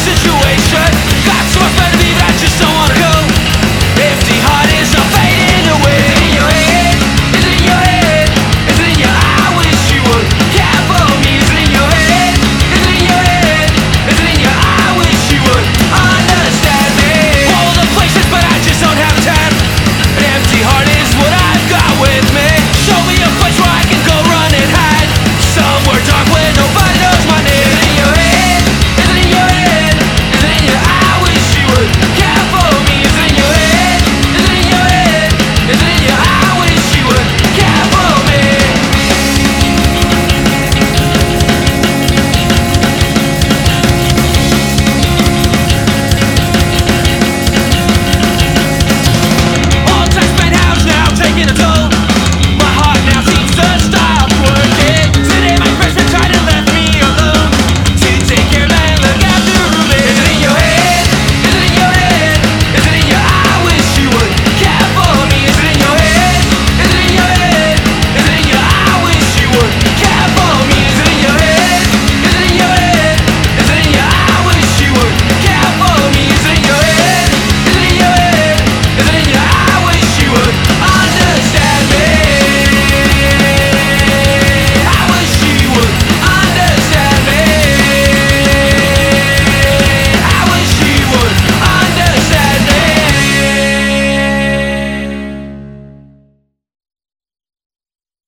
situation